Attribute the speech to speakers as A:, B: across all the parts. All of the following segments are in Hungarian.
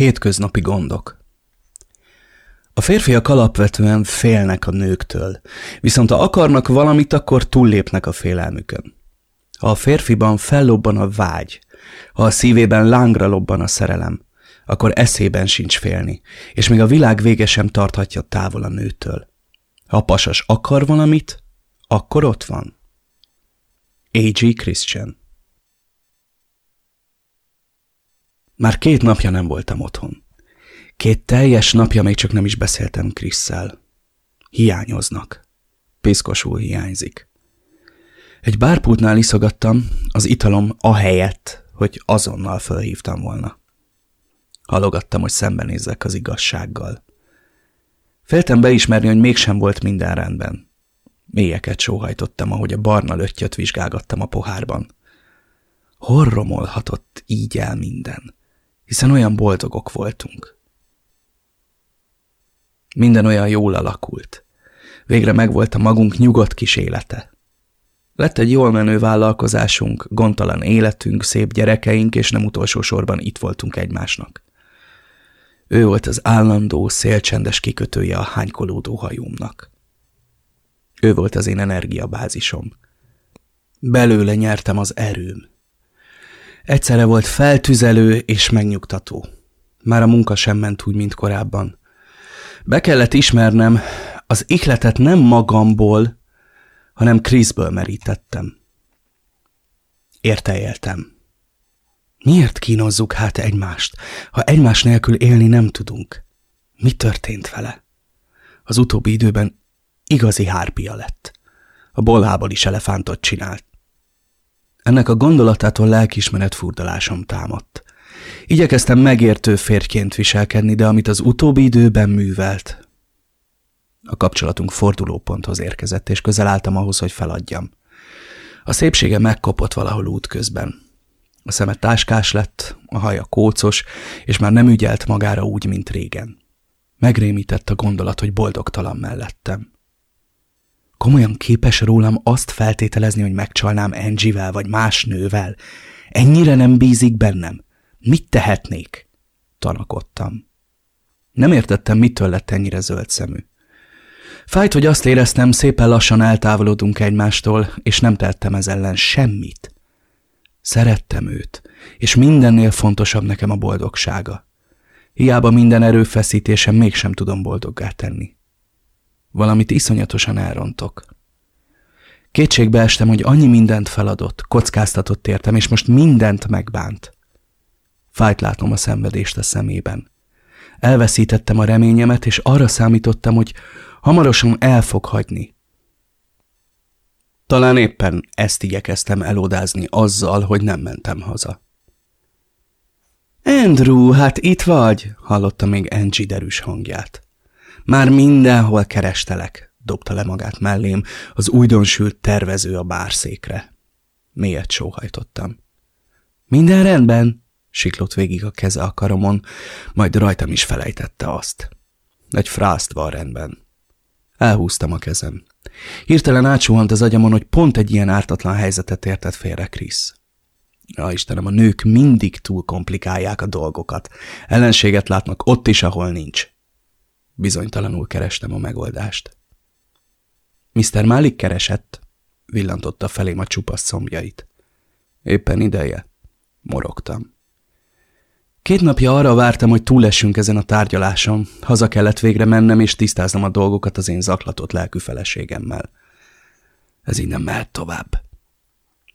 A: Hétköznapi gondok A férfiak alapvetően félnek a nőktől, viszont ha akarnak valamit, akkor túllépnek a félelmükön. Ha a férfiban fellobban a vágy, ha a szívében lángra lobban a szerelem, akkor eszében sincs félni, és még a világ vége sem tarthatja távol a nőtől. Ha a pasas akar valamit, akkor ott van. A.G. Christian Már két napja nem voltam otthon. Két teljes napja még csak nem is beszéltem Krisszel. Hiányoznak. Piszkosul hiányzik. Egy bárpultnál iszogattam, az italom ahelyett, hogy azonnal fölhívtam volna. Halogattam, hogy szembenézzek az igazsággal. Féltem beismerni, hogy mégsem volt minden rendben. Mélyeket sóhajtottam, ahogy a barna löttyöt vizsgálgattam a pohárban. Hol romolhatott így el minden? Hiszen olyan boldogok voltunk. Minden olyan jól alakult. Végre megvolt a magunk nyugodt kis élete. Lett egy jól menő vállalkozásunk, gondtalan életünk, szép gyerekeink, és nem utolsó sorban itt voltunk egymásnak. Ő volt az állandó, szélcsendes kikötője a hánykolódó hajómnak. Ő volt az én energiabázisom. Belőle nyertem az erőm. Egyszerre volt feltüzelő és megnyugtató. Már a munka sem ment úgy, mint korábban. Be kellett ismernem, az ihletet nem magamból, hanem Kriszből merítettem. Érteéltem. Miért kínozzuk hát egymást, ha egymás nélkül élni nem tudunk? Mi történt vele? Az utóbbi időben igazi hárpia lett. A bolhából is elefántot csinált. Ennek a gondolatától lelkismeret furdalásom támadt. Igyekeztem megértő férjként viselkedni, de amit az utóbbi időben művelt... A kapcsolatunk fordulóponthoz érkezett, és közel álltam ahhoz, hogy feladjam. A szépsége megkopott valahol útközben. A szeme táskás lett, a haja kócos, és már nem ügyelt magára úgy, mint régen. Megrémített a gondolat, hogy boldogtalan mellettem. Komolyan képes rólam azt feltételezni, hogy megcsalnám Angie-vel vagy más nővel? Ennyire nem bízik bennem? Mit tehetnék? Tanakodtam. Nem értettem, mitől lett ennyire zöld szemű. Fájt, hogy azt éreztem, szépen lassan eltávolodunk egymástól, és nem tettem ez ellen semmit. Szerettem őt, és mindennél fontosabb nekem a boldogsága. Hiába minden erőfeszítésem mégsem tudom boldoggá tenni. Valamit iszonyatosan elrontok. Kétségbe estem, hogy annyi mindent feladott, kockáztatott értem, és most mindent megbánt. Fájt látom a szenvedést a szemében. Elveszítettem a reményemet, és arra számítottam, hogy hamarosan el fog hagyni. Talán éppen ezt igyekeztem elodázni azzal, hogy nem mentem haza. Andrew, hát itt vagy, hallotta még Angie derűs hangját. Már mindenhol kerestelek, dobta le magát mellém, az újdonsült tervező a bárszékre. Mélyet sóhajtottam. Minden rendben, siklott végig a keze a karomon, majd rajtam is felejtette azt. Egy frászt van rendben. Elhúztam a kezem. Hirtelen átsuhant az agyamon, hogy pont egy ilyen ártatlan helyzetet értett félre Krisz. Ja, Istenem, a nők mindig túl komplikálják a dolgokat. Ellenséget látnak ott is, ahol nincs. Bizonytalanul kerestem a megoldást. Mr. Malik keresett, villantotta felém a csupasz szombjait. Éppen ideje, morogtam. Két napja arra vártam, hogy túlessünk ezen a tárgyaláson. Haza kellett végre mennem, és tisztáznom a dolgokat az én zaklatott lelkű feleségemmel. Ez így nem mehet tovább.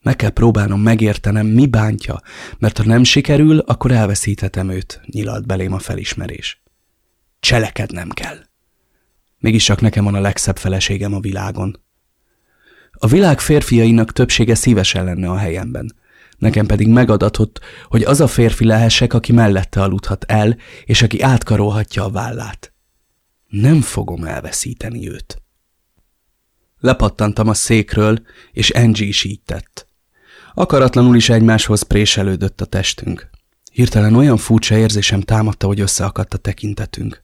A: Meg kell próbálnom megértenem, mi bántja, mert ha nem sikerül, akkor elveszíthetem őt, nyilalt belém a felismerés. Cselekednem kell. Mégis csak nekem van a legszebb feleségem a világon. A világ férfiainak többsége szívesen lenne a helyemben. Nekem pedig megadatott, hogy az a férfi lehessek, aki mellette aludhat el, és aki átkarolhatja a vállát. Nem fogom elveszíteni őt. Lepattantam a székről, és Angie is így tett. Akaratlanul is egymáshoz préselődött a testünk. Hirtelen olyan furcsa érzésem támadta, hogy összeakadt a tekintetünk.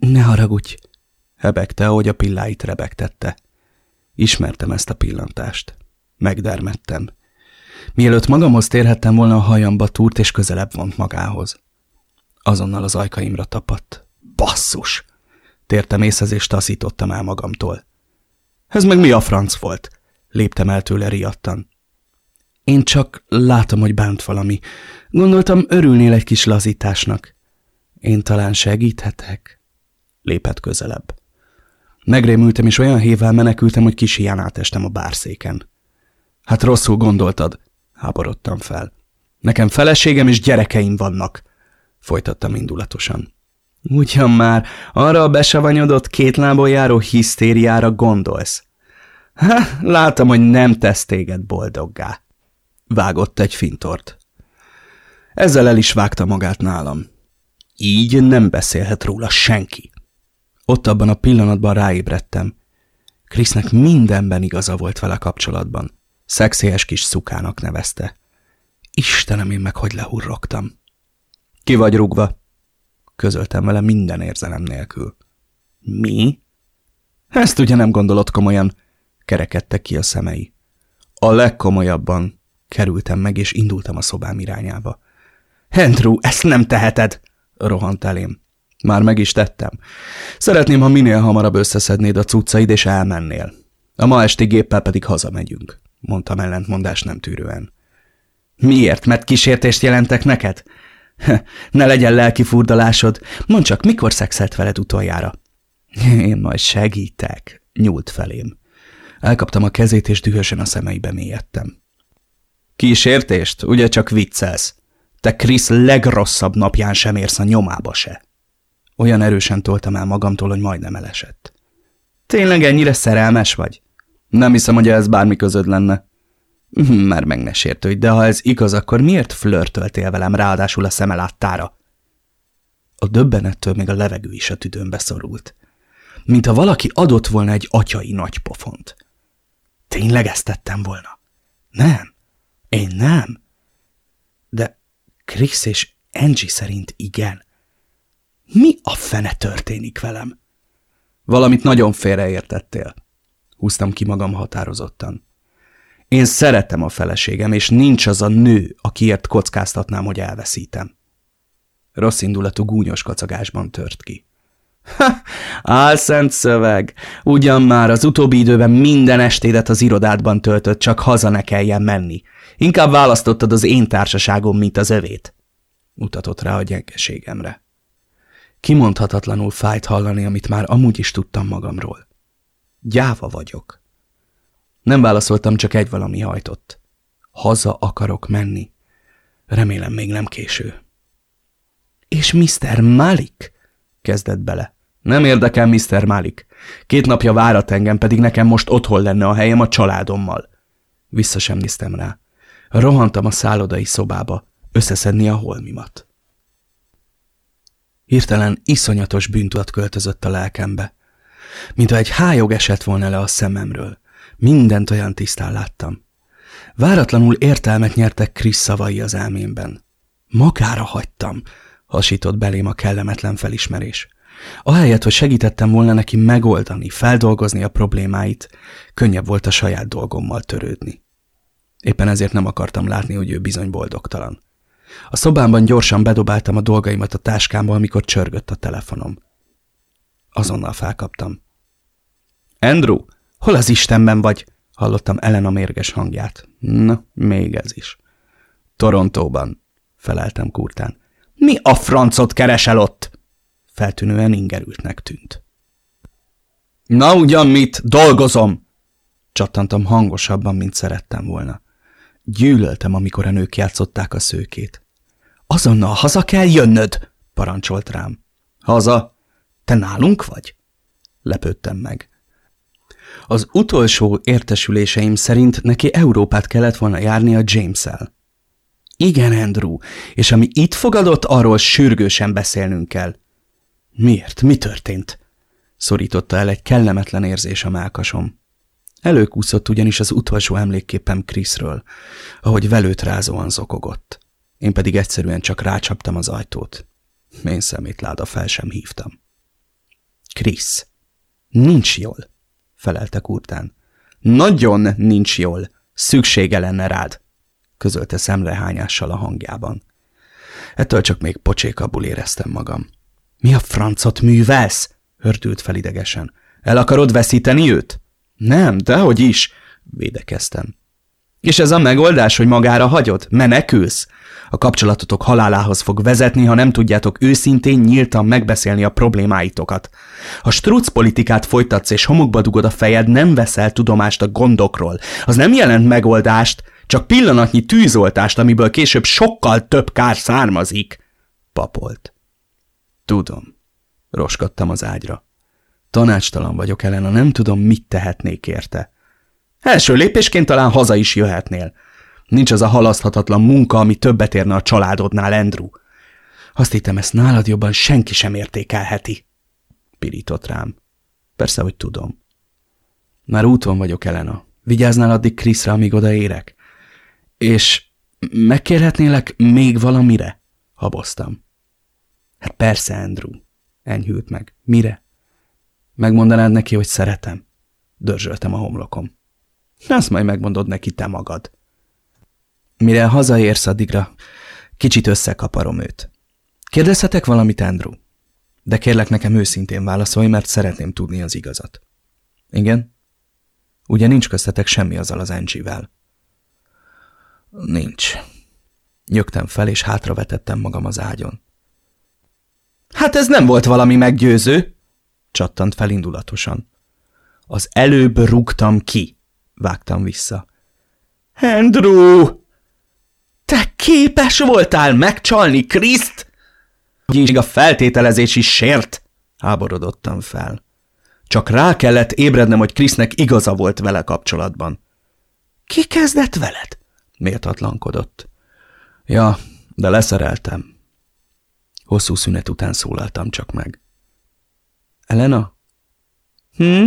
A: Ne haragudj, hebegte, ahogy a pilláit rebegtette. Ismertem ezt a pillantást. Megdermettem. Mielőtt magamhoz térhettem volna, a hajamba túrt és közelebb vont magához. Azonnal az ajkaimra tapadt. Basszus! Tértem észhez, és taszítottam el magamtól. Ez meg mi a franc volt? Léptem el tőle riadtan. Én csak látom, hogy bánt valami. Gondoltam, örülnél egy kis lazításnak. Én talán segíthetek? Lépett közelebb. Megrémültem, és olyan hévvel menekültem, hogy kis hián átestem a bárszéken. Hát rosszul gondoltad, háborodtam fel. Nekem feleségem és gyerekeim vannak, folytattam indulatosan. Ugyan már, arra a besavanyodott két lábon járó hisztériára gondolsz. Ha, látom, hogy nem tesz téged boldoggá. Vágott egy fintort. Ezzel el is vágta magát nálam. Így nem beszélhet róla senki. Ott abban a pillanatban ráébredtem. Krisznek mindenben igaza volt vele kapcsolatban. Szexélyes kis szukának nevezte. Istenem, én meg hogy lehurrogtam. Ki vagy rugva? Közöltem vele minden érzelem nélkül. Mi? Ezt ugye nem gondolod komolyan, kerekedtek ki a szemei. A legkomolyabban kerültem meg, és indultam a szobám irányába. Andrew, ezt nem teheted! rohant elém. Már meg is tettem. Szeretném, ha minél hamarabb összeszednéd a cuccaid, és elmennél. A ma esti géppel pedig hazamegyünk, mondtam ellentmondás nem tűrően. Miért? Mert kísértést jelentek neked? Ne legyen lelki furdalásod. Mondd csak, mikor szexelt veled utoljára? Én majd segítek, nyúlt felém. Elkaptam a kezét, és dühösen a szemeibe mélyedtem. Kísértést? Ugye csak viccelsz? Te Krisz legrosszabb napján sem érsz a nyomába se. Olyan erősen toltam el magamtól, hogy majdnem elesett. Tényleg ennyire szerelmes vagy? Nem hiszem, hogy ez bármi közöd lenne. Már meg ne sértődj, de ha ez igaz, akkor miért flörtöltél velem ráadásul a szeme láttára? A döbbenettől még a levegő is a tüdőmbe szorult. Mint ha valaki adott volna egy atyai nagy pofont. Tényleg ezt tettem volna? Nem. Én nem. De Chris és Angie szerint igen. Mi a fene történik velem? Valamit nagyon félreértettél. Húztam ki magam határozottan. Én szeretem a feleségem, és nincs az a nő, akiért kockáztatnám, hogy elveszítem. Rossz indulatú gúnyos kacagásban tört ki. Ha, álszent szöveg! Ugyan már az utóbbi időben minden estédet az irodádban töltött, csak haza ne kelljen menni. Inkább választottad az én társaságom, mint az övét. Mutatott rá a gyengeségemre. Kimondhatatlanul fájt hallani, amit már amúgy is tudtam magamról. Gyáva vagyok. Nem válaszoltam, csak egy valami hajtott. Haza akarok menni. Remélem még nem késő. És Mr. Malik? Kezdett bele. Nem érdekel Mr. Malik. Két napja várat engem, pedig nekem most otthon lenne a helyem a családommal. Vissza sem néztem rá. Rohantam a szállodai szobába, összeszedni a holmimat. Hirtelen iszonyatos bűntudat költözött a lelkembe. Mintha egy hájog esett volna le a szememről. Mindent olyan tisztán láttam. Váratlanul értelmet nyertek Krisz szavai az elmémben. Magára hagytam, hasított belém a kellemetlen felismerés. Ahelyett, hogy segítettem volna neki megoldani, feldolgozni a problémáit, könnyebb volt a saját dolgommal törődni. Éppen ezért nem akartam látni, hogy ő bizony boldogtalan. A szobámban gyorsan bedobáltam a dolgaimat a táskámba, amikor csörgött a telefonom. Azonnal felkaptam. Andrew, hol az Istenben vagy? Hallottam Elena mérges hangját. Na, még ez is. Torontóban, feleltem kurtán. Mi a francot keresel ott? Feltűnően ingerültnek tűnt. Na ugyan mit, dolgozom! Csattantam hangosabban, mint szerettem volna. Gyűlöltem, amikor a nők játszották a szőkét. Azonnal haza kell jönnöd, parancsolt rám. Haza? Te nálunk vagy? Lepődtem meg. Az utolsó értesüléseim szerint neki Európát kellett volna járni a James-el. Igen, Andrew, és ami itt fogadott, arról sürgősen beszélnünk kell. Miért? Mi történt? Szorította el egy kellemetlen érzés a melkasom. Előkúszott ugyanis az utolsó emlékképem Kriszről, ahogy velőt rázóan zokogott. Én pedig egyszerűen csak rácsaptam az ajtót. Én szemétláda fel sem hívtam. Krisz, nincs jól, felelte kurtán. Nagyon nincs jól, szüksége lenne rád, közölte szemrehányással a hangjában. Ettől csak még pocsékabbul éreztem magam. Mi a francot művelsz? hördült fel idegesen. El akarod veszíteni őt? Nem, dehogy is, védekeztem. És ez a megoldás, hogy magára hagyod? Menekülsz? A kapcsolatotok halálához fog vezetni, ha nem tudjátok őszintén, nyíltan megbeszélni a problémáitokat. Ha struc politikát folytatsz és homokba dugod a fejed, nem veszel tudomást a gondokról. Az nem jelent megoldást, csak pillanatnyi tűzoltást, amiből később sokkal több kár származik. Papolt. Tudom. Roskadtam az ágyra. Tanácstalan vagyok, Elena, nem tudom, mit tehetnék érte. Első lépésként talán haza is jöhetnél. Nincs az a halaszthatatlan munka, ami többet érne a családodnál, Andrew. Azt hittem, ezt nálad jobban senki sem értékelheti. Pirított rám. Persze, hogy tudom. Már úton vagyok, Elena. Vigyáznál addig Kriszre, amíg odaérek? És megkérhetnélek még valamire? Haboztam. Hát persze, Andrew. Enyhült meg. Mire? Megmondanád neki, hogy szeretem? Dörzsöltem a homlokom. Azt majd megmondod neki te magad. Mire hazaérsz addigra, kicsit összekaparom őt. Kérdezhetek valamit, Andrew? De kérlek nekem őszintén válaszolj, mert szeretném tudni az igazat. Igen? Ugye nincs köztetek semmi azzal az Angie-vel? Nincs. Nyögtem fel, és hátravetettem magam az ágyon. Hát ez nem volt valami meggyőző, csattant fel indulatosan. Az előbb rúgtam ki, vágtam vissza. Andrew! Te képes voltál megcsalni Kriszt? Így a feltételezés is sért, háborodottam fel. Csak rá kellett ébrednem, hogy Krisznek igaza volt vele kapcsolatban. Ki kezdett veled? Méltatlankodott. Ja, de leszereltem. Hosszú szünet után szólaltam csak meg. Elena? Hm?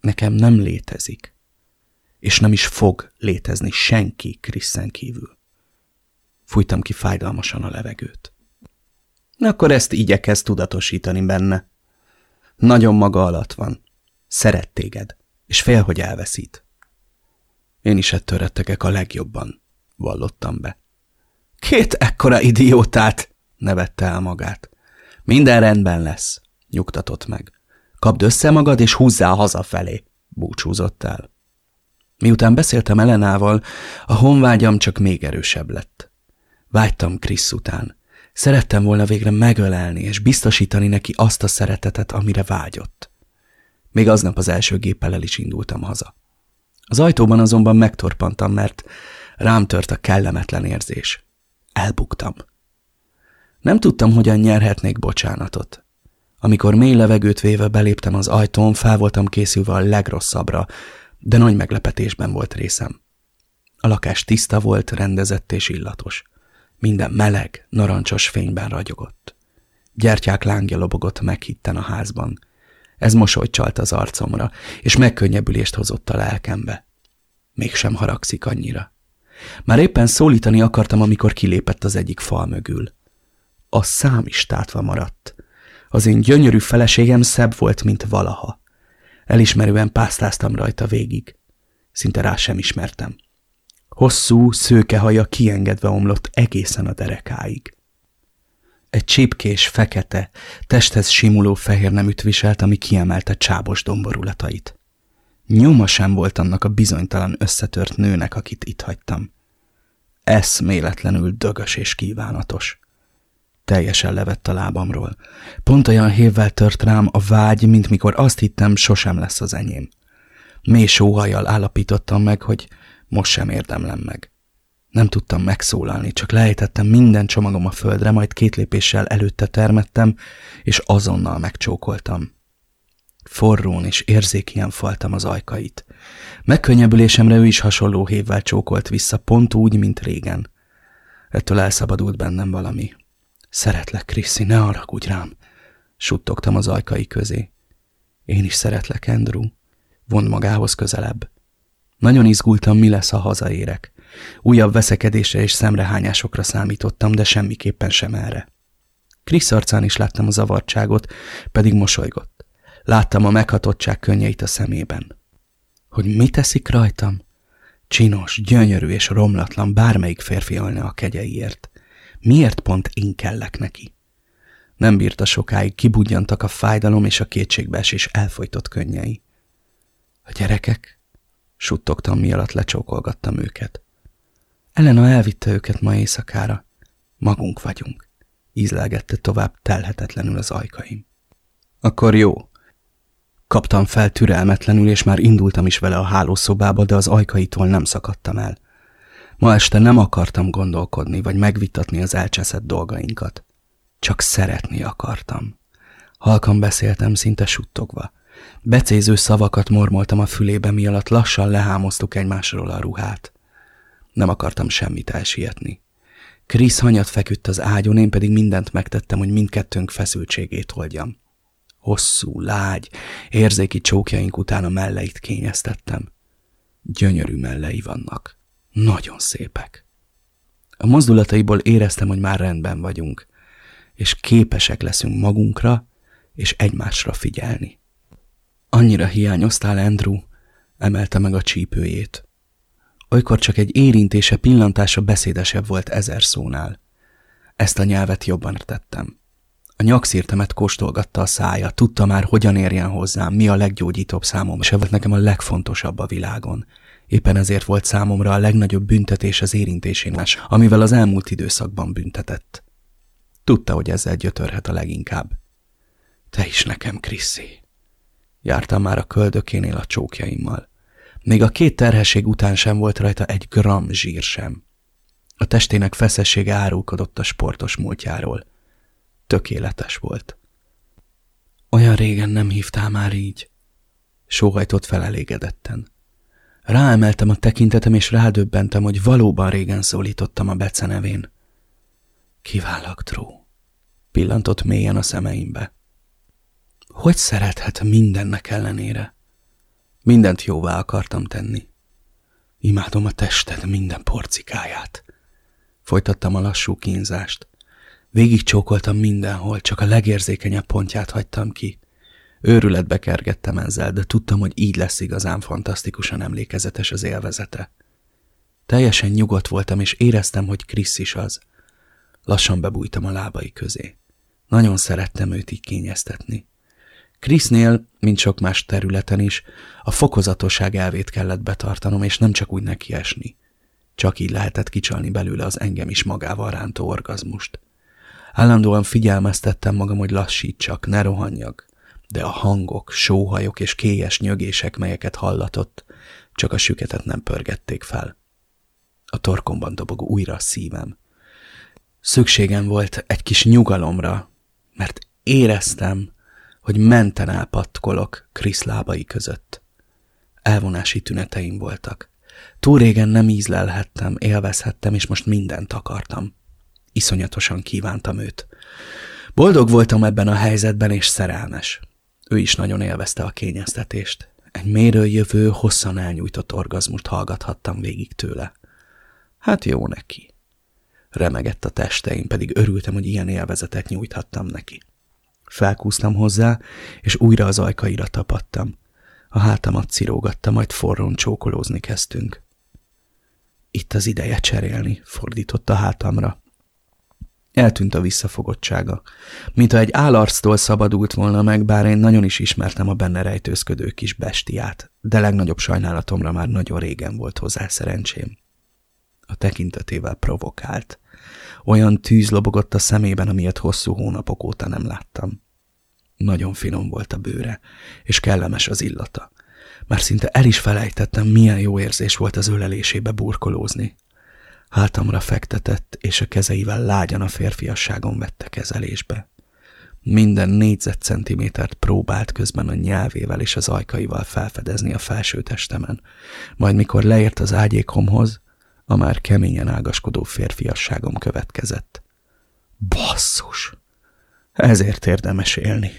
A: Nekem nem létezik és nem is fog létezni senki Kriszen kívül. Fújtam ki fájdalmasan a levegőt. Akkor ezt igyekezz tudatosítani benne. Nagyon maga alatt van. Szeret téged, és fél, hogy elveszít. Én is ettől rettegek a legjobban, vallottam be. Két ekkora idiótát, nevette el magát. Minden rendben lesz, nyugtatott meg. Kapd össze magad, és húzzál hazafelé, búcsúzott el. Miután beszéltem Elenával, a honvágyam csak még erősebb lett. Vágytam Krisz után. Szerettem volna végre megölelni és biztosítani neki azt a szeretetet, amire vágyott. Még aznap az első géppel el is indultam haza. Az ajtóban azonban megtorpantam, mert rám tört a kellemetlen érzés. Elbuktam. Nem tudtam, hogyan nyerhetnék bocsánatot. Amikor mély levegőt véve beléptem az ajtón, fel voltam készülve a legrosszabbra, de nagy meglepetésben volt részem. A lakás tiszta volt, rendezett és illatos. Minden meleg, narancsos fényben ragyogott. Gyertyák lángja lobogott meghitten a házban. Ez mosolyt csalt az arcomra, és megkönnyebbülést hozott a lelkembe. Mégsem haragszik annyira. Már éppen szólítani akartam, amikor kilépett az egyik fal mögül. A szám is tátva maradt. Az én gyönyörű feleségem szebb volt, mint valaha. Elismerően pásztáztam rajta végig. Szinte rá sem ismertem. Hosszú, szőke haja kiengedve omlott egészen a derekáig. Egy csípkés, fekete, testhez simuló fehér neműt viselt, ami kiemelte csábos domborulatait. Nyoma sem volt annak a bizonytalan összetört nőnek, akit itt hagytam. Eszméletlenül dögös és kívánatos. Teljesen levett a lábamról. Pont olyan hévvel tört rám a vágy, mint mikor azt hittem, sosem lesz az enyém. Mély sóhajjal állapítottam meg, hogy most sem érdemlem meg. Nem tudtam megszólalni, csak lejtettem minden csomagom a földre, majd két lépéssel előtte termettem, és azonnal megcsókoltam. Forrón és érzékien faltam az ajkait. Megkönnyebbülésemre ő is hasonló hévvel csókolt vissza, pont úgy, mint régen. Ettől elszabadult bennem valami. Szeretlek, Kriszi, ne haragudj rám, suttogtam az ajkai közé. Én is szeretlek, Andrew. Vond magához közelebb. Nagyon izgultam, mi lesz, ha hazaérek. Újabb veszekedésre és szemrehányásokra számítottam, de semmiképpen sem erre. Krisz arcán is láttam a zavartságot, pedig mosolygott. Láttam a meghatottság könnyeit a szemében. Hogy mi teszik rajtam? Csinos, gyönyörű és romlatlan bármelyik férfi ölne a kegyeiért. Miért pont én kellek neki? Nem bírta sokáig, kibudjantak a fájdalom és a kétségbeesés elfolytott könnyei. A gyerekek? Suttogtam, mi alatt lecsókolgattam őket. Elena elvitte őket ma éjszakára. Magunk vagyunk. Ízlelgette tovább telhetetlenül az ajkaim. Akkor jó. Kaptam fel türelmetlenül, és már indultam is vele a hálószobába, de az ajkaitól nem szakadtam el. Ma este nem akartam gondolkodni, vagy megvitatni az elcseszett dolgainkat. Csak szeretni akartam. Halkan beszéltem, szinte suttogva. Becéző szavakat mormoltam a fülébe, mi alatt lassan lehámoztuk egymásról a ruhát. Nem akartam semmit elsietni. Krisz hanyat feküdt az ágyon, én pedig mindent megtettem, hogy mindkettőnk feszültségét oldjam. Hosszú, lágy, érzéki csókjaink után a melleit kényeztettem. Gyönyörű mellei vannak. Nagyon szépek. A mozdulataiból éreztem, hogy már rendben vagyunk, és képesek leszünk magunkra és egymásra figyelni. Annyira hiányoztál, Andrew, emelte meg a csípőjét. Olykor csak egy érintése, pillantása beszédesebb volt ezer szónál. Ezt a nyelvet jobban tettem. A nyakszírtemet kóstolgatta a szája, tudta már, hogyan érjen hozzám, mi a leggyógyítóbb számomra, és volt nekem a legfontosabb a világon. Éppen ezért volt számomra a legnagyobb büntetés az érintésénes, amivel az elmúlt időszakban büntetett. Tudta, hogy ezzel gyötörhet a leginkább. Te is nekem, Kriszi. Jártam már a köldökénél a csókjaimmal. Még a két terhesség után sem volt rajta egy gram zsír sem. A testének feszessége árulkodott a sportos múltjáról. Tökéletes volt. Olyan régen nem hívtál már így. Sóhajtott fel elégedetten. Ráemeltem a tekintetem, és rádöbbentem, hogy valóban régen szólítottam a Bece nevén. Kivállak, Tró. Pillantott mélyen a szemeimbe. Hogy szerethet mindennek ellenére? Mindent jóvá akartam tenni. Imádom a tested minden porcikáját. Folytattam a lassú kínzást. Végig csókoltam mindenhol, csak a legérzékenyebb pontját hagytam ki. Őrületbe kergettem ezzel, de tudtam, hogy így lesz igazán fantasztikusan emlékezetes az élvezete. Teljesen nyugodt voltam, és éreztem, hogy Krisz is az. Lassan bebújtam a lábai közé. Nagyon szerettem őt így kényeztetni. Krisznél, mint sok más területen is, a fokozatosság elvét kellett betartanom, és nem csak úgy nekiesni. Csak így lehetett kicsalni belőle az engem is magával rántó orgazmust. Állandóan figyelmeztettem magam, hogy lassítsak, ne rohanjak, de a hangok, sóhajok és kélyes nyögések, melyeket hallatott, csak a süketet nem pörgették fel. A torkomban dobog újra a szívem. Szükségem volt egy kis nyugalomra, mert éreztem, hogy menten elpatkolok Krisz lábai között. Elvonási tüneteim voltak. Túl régen nem ízlelhettem, élvezhettem, és most mindent akartam. Iszonyatosan kívántam őt. Boldog voltam ebben a helyzetben, és szerelmes. Ő is nagyon élvezte a kényeztetést. Egy mérő jövő, hosszan elnyújtott orgazmust hallgathattam végig tőle. Hát jó neki. Remegett a testeim, pedig örültem, hogy ilyen élvezetet nyújthattam neki. Felkúztam hozzá, és újra az ajkaira tapadtam. A hátamat cirógatta, majd forrón csókolózni kezdtünk. Itt az ideje cserélni, fordított a hátamra. Eltűnt a visszafogottsága. Mintha egy állarctól szabadult volna meg, bár én nagyon is ismertem a benne rejtőzködő kis bestiát, de legnagyobb sajnálatomra már nagyon régen volt hozzá szerencsém. A tekintetével provokált. Olyan tűz lobogott a szemében, amilyet hosszú hónapok óta nem láttam. Nagyon finom volt a bőre, és kellemes az illata. Már szinte el is felejtettem, milyen jó érzés volt az ölelésébe burkolózni. Hátamra fektetett, és a kezeivel lágyan a férfiasságon vette kezelésbe. Minden négyzetcentimétert próbált közben a nyelvével és az ajkaival felfedezni a felső testemen, majd mikor leért az ágyékomhoz, a már keményen ágaskodó férfiasságom következett. Basszus! Ezért érdemes élni.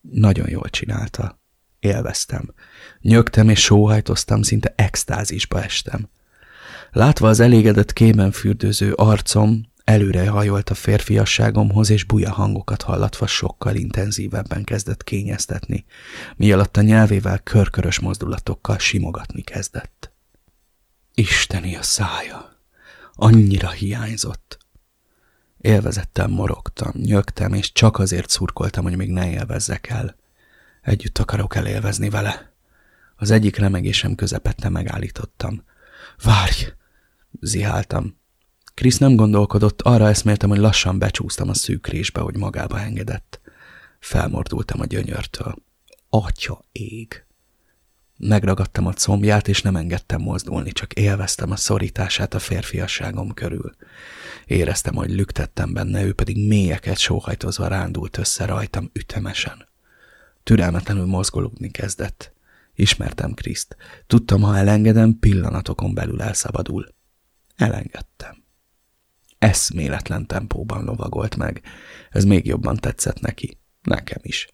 A: Nagyon jól csinálta. Élveztem. Nyögtem és sóhajtoztam, szinte extázisba estem. Látva az elégedett kémen fürdőző arcom, előre hajolt a férfiasságomhoz, és buja hangokat hallatva sokkal intenzívebben kezdett kényeztetni, mi alatt a nyelvével körkörös mozdulatokkal simogatni kezdett. Isteni a szája! Annyira hiányzott. Élvezettel morogtam, nyögtem, és csak azért szurkoltam, hogy még ne élvezzek el. Együtt akarok elélvezni vele. Az egyik remegésem közepette megállítottam. Várj! Ziháltam. Krisz nem gondolkodott, arra eszméltem, hogy lassan becsúsztam a szűk résbe, hogy magába engedett. Felmordultam a gyönyörtől. Atya ég! Megragadtam a combját, és nem engedtem mozdulni, csak élveztem a szorítását a férfiasságom körül. Éreztem, hogy lüktettem benne, ő pedig mélyeket sóhajtozva rándult össze rajtam ütemesen. Türelmetlenül mozgolódni kezdett. Ismertem Kriszt. Tudtam, ha elengedem, pillanatokon belül elszabadul. Elengedtem. Eszméletlen tempóban lovagolt meg. Ez még jobban tetszett neki. Nekem is.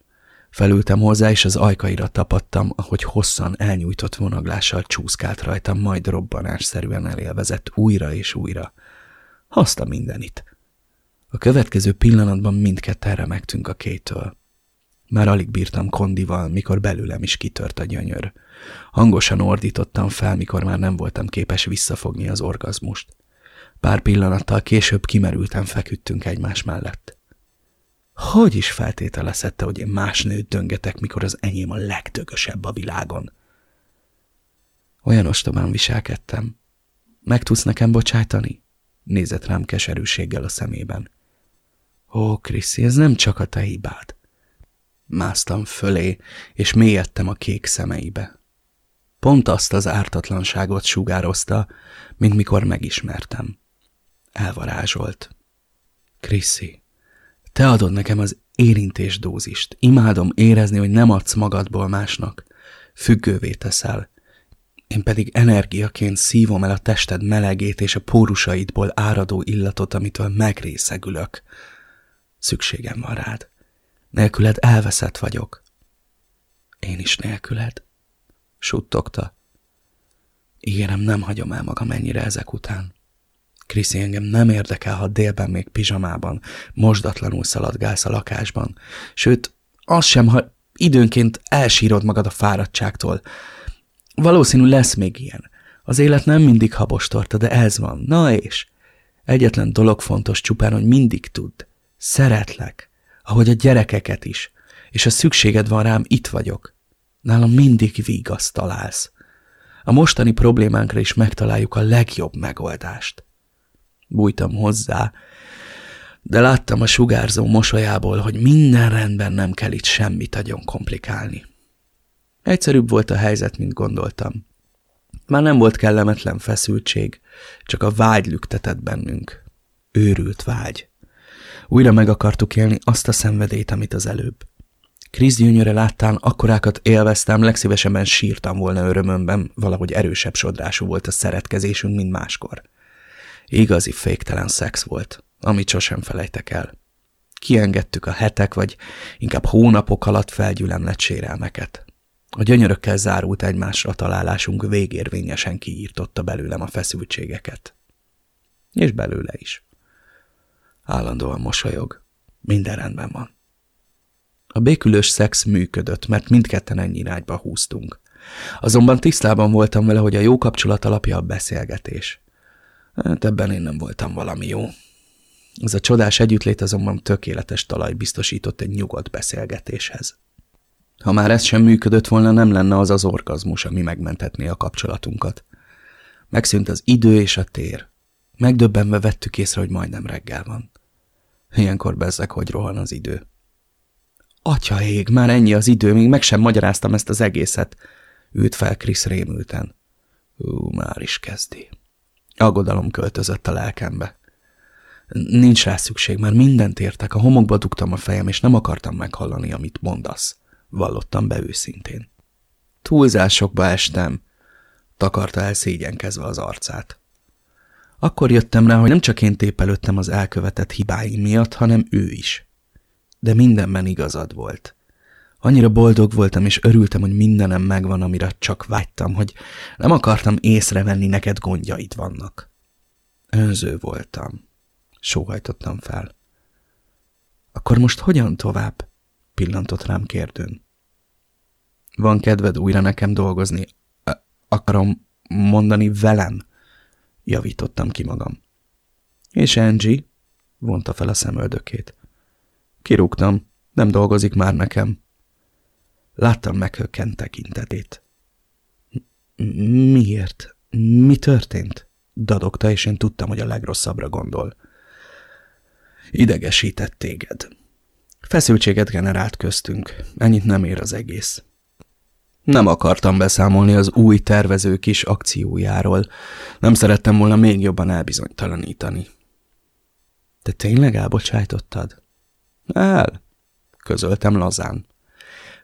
A: Felültem hozzá, és az ajkaira tapadtam, ahogy hosszan elnyújtott vonaglással csúszkált rajtam, majd robbanásszerűen elélvezett újra és újra. Haszta mindenit. A következő pillanatban mindketten remegtünk a kétől. Már alig bírtam kondival, mikor belőlem is kitört a gyönyör. Hangosan ordítottam fel, mikor már nem voltam képes visszafogni az orgazmust. Pár pillanattal később kimerültem feküdtünk egymás mellett. Hogy is feltételezhette, hogy én más nőt döngetek, mikor az enyém a legtökösebb a világon? Olyan ostobán viselkedtem. Meg tudsz nekem bocsájtani? Nézett rám keserűséggel a szemében. Ó, Kriszi, ez nem csak a te hibád. Másztam fölé, és mélyedtem a kék szemeibe. Pont azt az ártatlanságot sugározta, mint mikor megismertem. Elvarázsolt. Kriszi, te adod nekem az érintés dózist. Imádom érezni, hogy nem adsz magadból másnak. Függővé teszel. Én pedig energiaként szívom el a tested melegét és a pórusaidból áradó illatot, amitől megrészegülök. Szükségem van rád. Nélküled elveszett vagyok. Én is nélküled. Suttogta. Ígérem, nem hagyom el magam ennyire ezek után. Kriszi, engem nem érdekel, ha délben még pizsamában, mosdatlanul szaladgálsz a lakásban. Sőt, az sem, ha időnként elsírod magad a fáradtságtól. Valószínű lesz még ilyen. Az élet nem mindig habostorta, de ez van. Na és? Egyetlen dolog fontos csupán, hogy mindig tudd. Szeretlek. Ahogy a gyerekeket is. És ha szükséged van rám, itt vagyok. Nálam mindig vígaszt találsz. A mostani problémánkra is megtaláljuk a legjobb megoldást bújtam hozzá, de láttam a sugárzó mosolyából, hogy minden rendben nem kell itt semmit agyon komplikálni. Egyszerűbb volt a helyzet, mint gondoltam. Már nem volt kellemetlen feszültség, csak a vágy lüktetett bennünk. Őrült vágy. Újra meg akartuk élni azt a szenvedélyt, amit az előbb. Krisz gyönyöre láttán akkorákat élveztem, legszívesebben sírtam volna örömömben, valahogy erősebb sodrású volt a szeretkezésünk, mint máskor. Igazi féktelen szex volt, amit sosem felejtek el. Kiengedtük a hetek, vagy inkább hónapok alatt felgyülemlett sérelmeket. A gyönyörökkel zárult egymásra találásunk végérvényesen kiírtotta belőlem a feszültségeket. És belőle is. Állandóan mosolyog. Minden rendben van. A békülős szex működött, mert mindketten ennyi irányba húztunk. Azonban tisztában voltam vele, hogy a jó kapcsolat alapja a beszélgetés. Hát ebben én nem voltam valami jó. Ez a csodás együttlét azonban tökéletes talaj biztosított egy nyugodt beszélgetéshez. Ha már ez sem működött volna, nem lenne az az orgazmus, ami megmenthetné a kapcsolatunkat. Megszűnt az idő és a tér. Megdöbbenve vettük észre, hogy majdnem reggel van. Ilyenkor bezzek, hogy rohan az idő. Atya ég, már ennyi az idő, még meg sem magyaráztam ezt az egészet. Ült fel Krisz rémülten. Ú, már is kezdi. Aggodalom költözött a lelkembe. Nincs rá szükség, már mindent értek, a homokba dugtam a fejem, és nem akartam meghallani, amit mondasz. Vallottam be őszintén. Túlzásokba estem, takarta el szégyenkezve az arcát. Akkor jöttem rá, hogy nem csak én tépelődtem az elkövetett hibáim miatt, hanem ő is. De mindenben igazad volt. Annyira boldog voltam, és örültem, hogy mindenem megvan, amire csak vágytam, hogy nem akartam észrevenni, neked gondjaid vannak. Önző voltam. Sóhajtottam fel. Akkor most hogyan tovább? Pillantott rám kérdőn. Van kedved újra nekem dolgozni? Akarom mondani velem? Javítottam ki magam. És Angie? vonta fel a szemöldökét. Kirúgtam, nem dolgozik már nekem. Láttam meghökkent tekintetét. Miért? Mi történt? Dadogta, és én tudtam, hogy a legrosszabbra gondol. Idegesített téged. Feszültséget generált köztünk. Ennyit nem ér az egész. Nem akartam beszámolni az új tervező kis akciójáról. Nem szerettem volna még jobban elbizonytalanítani. Te tényleg elbocsájtottad? El, közöltem lazán.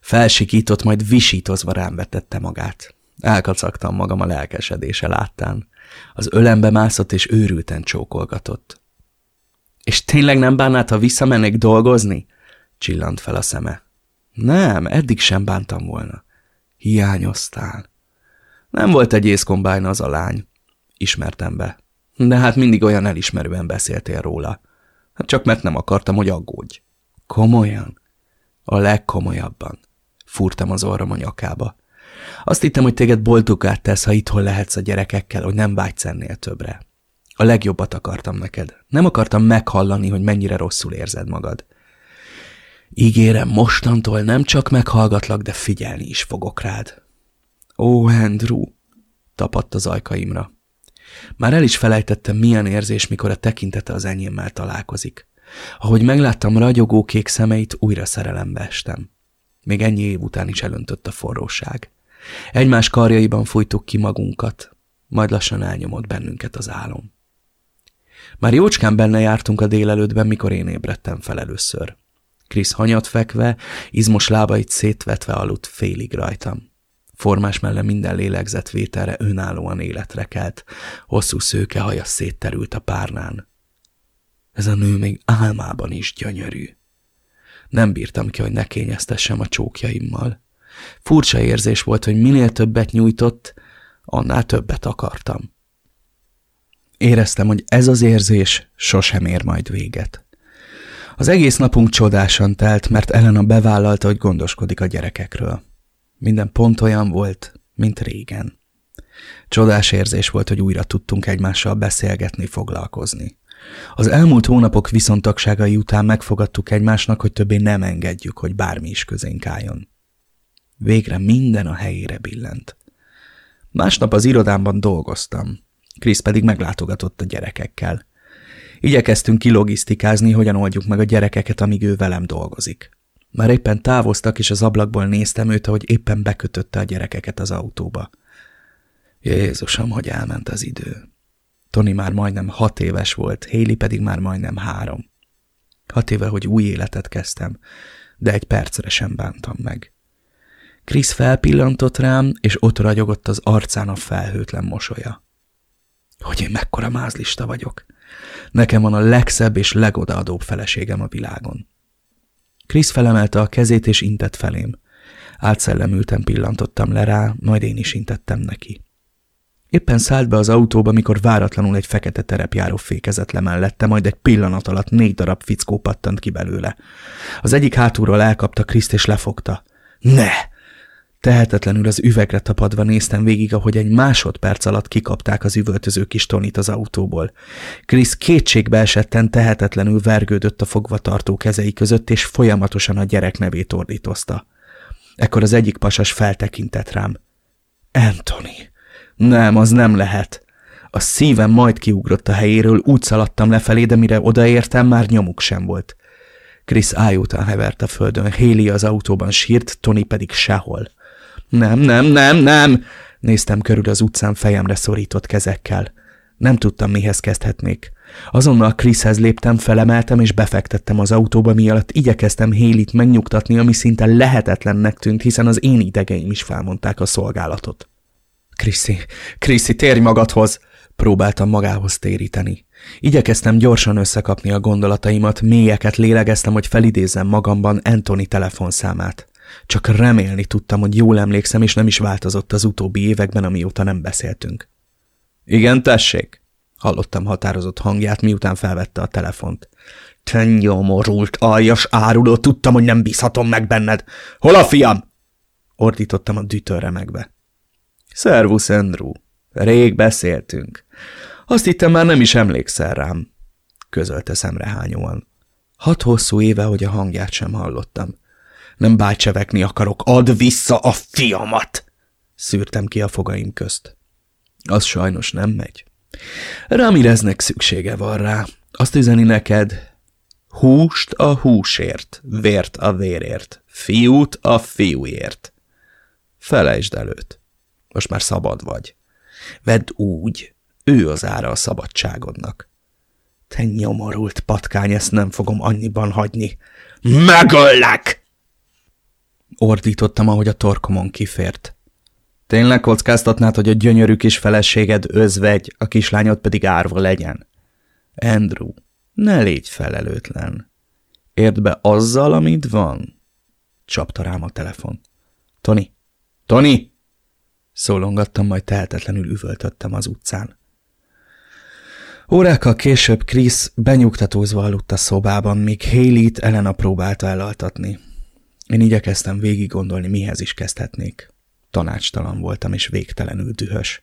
A: Felsikított, majd visítozva rám vetette magát. Elkacagtam magam a lelkesedése láttán. Az ölembe mászott és őrülten csókolgatott. És tényleg nem bánnád, ha visszamennék dolgozni? Csillant fel a szeme. Nem, eddig sem bántam volna. Hiányoztál. Nem volt egy észkombájn az a lány. Ismertem be. De hát mindig olyan elismerően beszéltél róla. Hát csak mert nem akartam, hogy aggódj. Komolyan? A legkomolyabban. Fúrtam az orrom a nyakába. Azt hittem, hogy téged boldogát tesz, ha itthon lehetsz a gyerekekkel, hogy nem vágysz ennél többre. A legjobbat akartam neked. Nem akartam meghallani, hogy mennyire rosszul érzed magad. Ígérem, mostantól nem csak meghallgatlak, de figyelni is fogok rád. Ó, Andrew, tapadt az ajkaimra. Már el is felejtettem, milyen érzés, mikor a tekintete az enyémmel találkozik. Ahogy megláttam ragyogó kék szemeit, újra szerelembe estem. Még ennyi év után is elöntött a forróság. Egymás karjaiban fújtuk ki magunkat, majd lassan elnyomott bennünket az álom. Már jócskán benne jártunk a délelőttben, mikor én ébredtem fel először. Krisz hanyat fekve, izmos lábait szétvetve aludt félig rajtam. Formás melle minden lélegzetvételre önállóan életre kelt, hosszú szőke haja szétterült a párnán. Ez a nő még álmában is gyönyörű. Nem bírtam ki, hogy ne kényeztessem a csókjaimmal. Furcsa érzés volt, hogy minél többet nyújtott, annál többet akartam. Éreztem, hogy ez az érzés sosem ér majd véget. Az egész napunk csodásan telt, mert Elena bevállalta, hogy gondoskodik a gyerekekről. Minden pont olyan volt, mint régen. Csodás érzés volt, hogy újra tudtunk egymással beszélgetni, foglalkozni. Az elmúlt hónapok viszontagságai után megfogadtuk egymásnak, hogy többé nem engedjük, hogy bármi is közénk álljon. Végre minden a helyére billent. Másnap az irodámban dolgoztam. Krisz pedig meglátogatott a gyerekekkel. Igyekeztünk kilogisztikázni, hogyan oldjuk meg a gyerekeket, amíg ő velem dolgozik. Már éppen távoztak, és az ablakból néztem őt, ahogy éppen bekötötte a gyerekeket az autóba. Jézusom, hogy elment az idő. Tony már majdnem hat éves volt, Haley pedig már majdnem három. Hat éve, hogy új életet kezdtem, de egy percre sem bántam meg. Krisz felpillantott rám, és ott ragyogott az arcán a felhőtlen mosolya. Hogy én mekkora mázlista vagyok. Nekem van a legszebb és legodaadóbb feleségem a világon. Krisz felemelte a kezét, és intett felém. Átszellemülten pillantottam le rá, majd én is intettem neki. Éppen szállt be az autóba, mikor váratlanul egy fekete terepjáró fékezett le mellette, majd egy pillanat alatt négy darab fickó pattant ki belőle. Az egyik hátulról elkapta Kriszt és lefogta. Ne! Tehetetlenül az üvegre tapadva néztem végig, ahogy egy másodperc alatt kikapták az üvöltöző kis Tonit az autóból. Krisz kétségbe esetten tehetetlenül vergődött a fogvatartó kezei között, és folyamatosan a gyerek nevét ordítozta. Ekkor az egyik pasas feltekintett rám. Anthony! Nem, az nem lehet. A szívem majd kiugrott a helyéről, úgy szaladtam lefelé, de mire odaértem, már nyomuk sem volt. Krisz ájútan hevert a földön, Haley az autóban sírt, Tony pedig sehol. Nem, nem, nem, nem! Néztem körül az utcán fejemre szorított kezekkel. Nem tudtam, mihez kezdhetnék. Azonnal Kriszhez léptem, felemeltem és befektettem az autóba, mi alatt igyekeztem Hélit megnyugtatni, ami szinte lehetetlennek tűnt, hiszen az én idegeim is felmondták a szolgálatot. Kriszi, Kriszi, térj magadhoz! Próbáltam magához téríteni. Igyekeztem gyorsan összekapni a gondolataimat, mélyeket lélegeztem, hogy felidézzem magamban Anthony telefonszámát. Csak remélni tudtam, hogy jól emlékszem, és nem is változott az utóbbi években, amióta nem beszéltünk. Igen, tessék? Hallottam határozott hangját, miután felvette a telefont. Te nyomorult, aljas áruló, tudtam, hogy nem bízhatom meg benned. Hol a fiam? Ordítottam a dütőre megbe. Szervusz, Andrew. Rég beszéltünk. Azt hittem már nem is emlékszel rám. közölte szemrehányóan. Hat hosszú éve, hogy a hangját sem hallottam. Nem bájcsevekni akarok, add vissza a fiamat! Szűrtem ki a fogaim közt. Az sajnos nem megy. Ramireznek szüksége van rá. Azt üzeni neked, húst a húsért, vért a vérért, fiút a fiúért. Felejtsd előtt. Most már szabad vagy. Vedd úgy, ő az ára a szabadságodnak. Te nyomorult patkány, ezt nem fogom annyiban hagyni. Megöllek! Ordítottam, ahogy a torkomon kifért. Tényleg kockáztatnád, hogy a gyönyörű kis feleséged özvegy, a kislányod pedig árva legyen? Andrew, ne légy felelőtlen. Érd be azzal, amit van? Csapta rám a telefon. Tony, Tony! Szólongattam, majd tehetetlenül üvöltöttem az utcán. Órákkal később Chris benyugtatózva aludt a szobában, míg Haley-t Elena próbálta elaltatni. Én igyekeztem végig gondolni, mihez is kezdhetnék. Tanácstalan voltam, és végtelenül dühös.